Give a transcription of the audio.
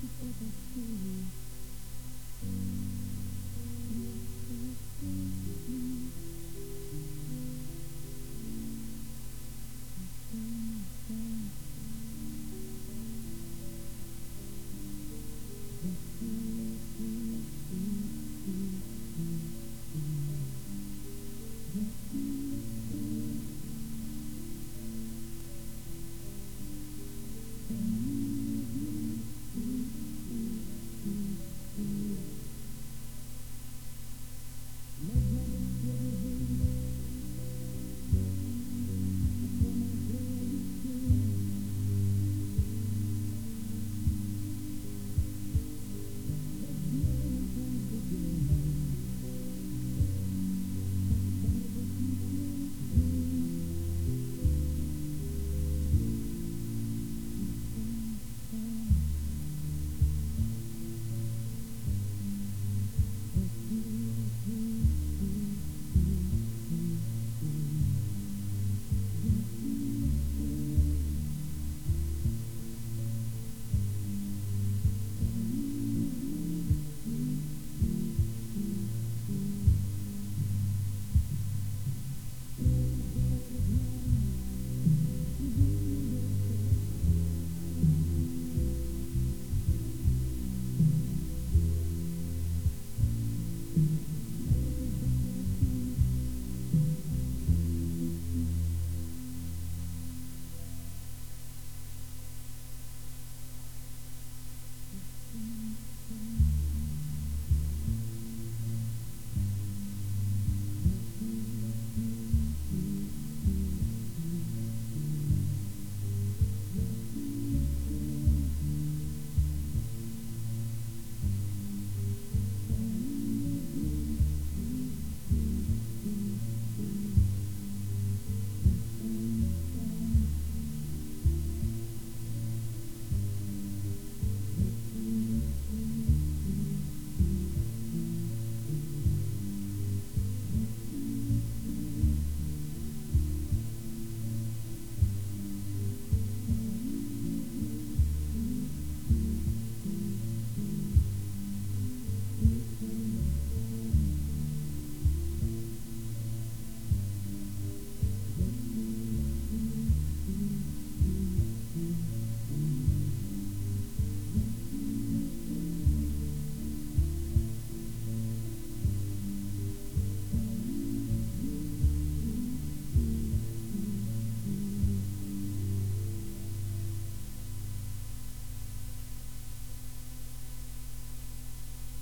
Thank you for the Thank you.